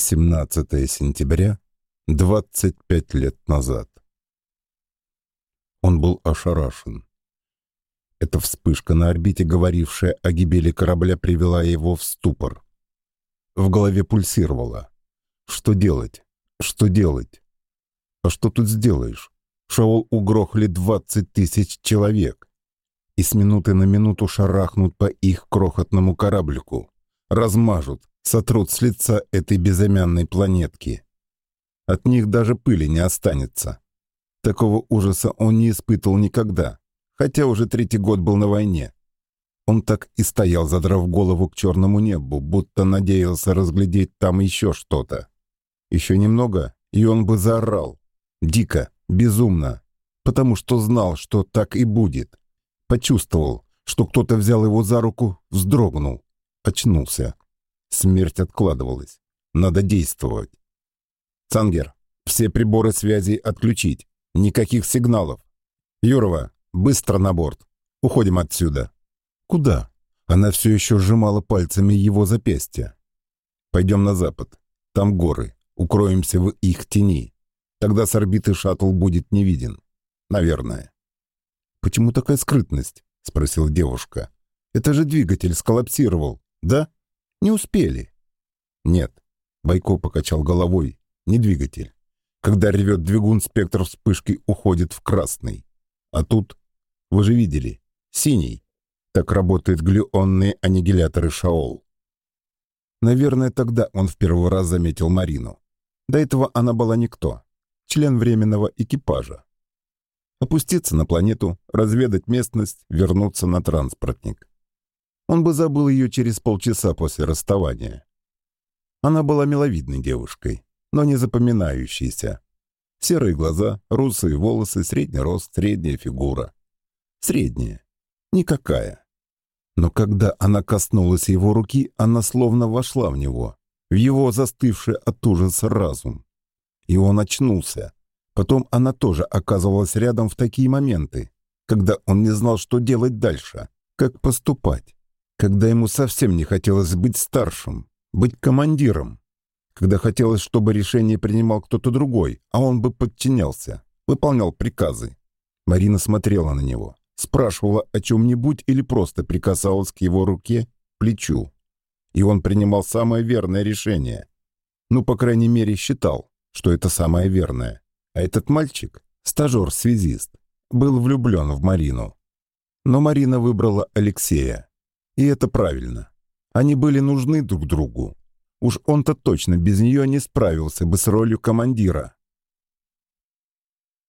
17 сентября, 25 лет назад. Он был ошарашен. Эта вспышка на орбите, говорившая о гибели корабля, привела его в ступор. В голове пульсировало. Что делать? Что делать? А что тут сделаешь? Шаол угрохли 20 тысяч человек. И с минуты на минуту шарахнут по их крохотному кораблику. Размажут, сотрут с лица этой безымянной планетки. От них даже пыли не останется. Такого ужаса он не испытывал никогда, хотя уже третий год был на войне. Он так и стоял, задрав голову к черному небу, будто надеялся разглядеть там еще что-то. Еще немного, и он бы заорал. Дико, безумно, потому что знал, что так и будет. Почувствовал, что кто-то взял его за руку, вздрогнул, очнулся. Смерть откладывалась. Надо действовать. Цангер, все приборы связи отключить. Никаких сигналов. Юрова, быстро на борт. Уходим отсюда. Куда? Она все еще сжимала пальцами его запястья. Пойдем на запад. Там горы. Укроемся в их тени. Тогда с орбиты шаттл будет не виден. Наверное. «Почему такая скрытность?» — спросила девушка. «Это же двигатель сколлапсировал, да?» Не успели. Нет. Байко покачал головой. Не двигатель. Когда ревет двигун, спектр вспышки уходит в красный. А тут, вы же видели, синий. Так работают глюонные аннигиляторы Шаол. Наверное, тогда он в первый раз заметил Марину. До этого она была никто. Член временного экипажа. Опуститься на планету, разведать местность, вернуться на транспортник. Он бы забыл ее через полчаса после расставания. Она была миловидной девушкой, но не запоминающейся. Серые глаза, русые волосы, средний рост, средняя фигура. Средняя. Никакая. Но когда она коснулась его руки, она словно вошла в него, в его застывший от ужаса разум. И он очнулся. Потом она тоже оказывалась рядом в такие моменты, когда он не знал, что делать дальше, как поступать когда ему совсем не хотелось быть старшим, быть командиром, когда хотелось, чтобы решение принимал кто-то другой, а он бы подчинялся, выполнял приказы. Марина смотрела на него, спрашивала о чем-нибудь или просто прикасалась к его руке, плечу. И он принимал самое верное решение. Ну, по крайней мере, считал, что это самое верное. А этот мальчик, стажер-связист, был влюблен в Марину. Но Марина выбрала Алексея. И это правильно. Они были нужны друг другу. Уж он-то точно без нее не справился бы с ролью командира.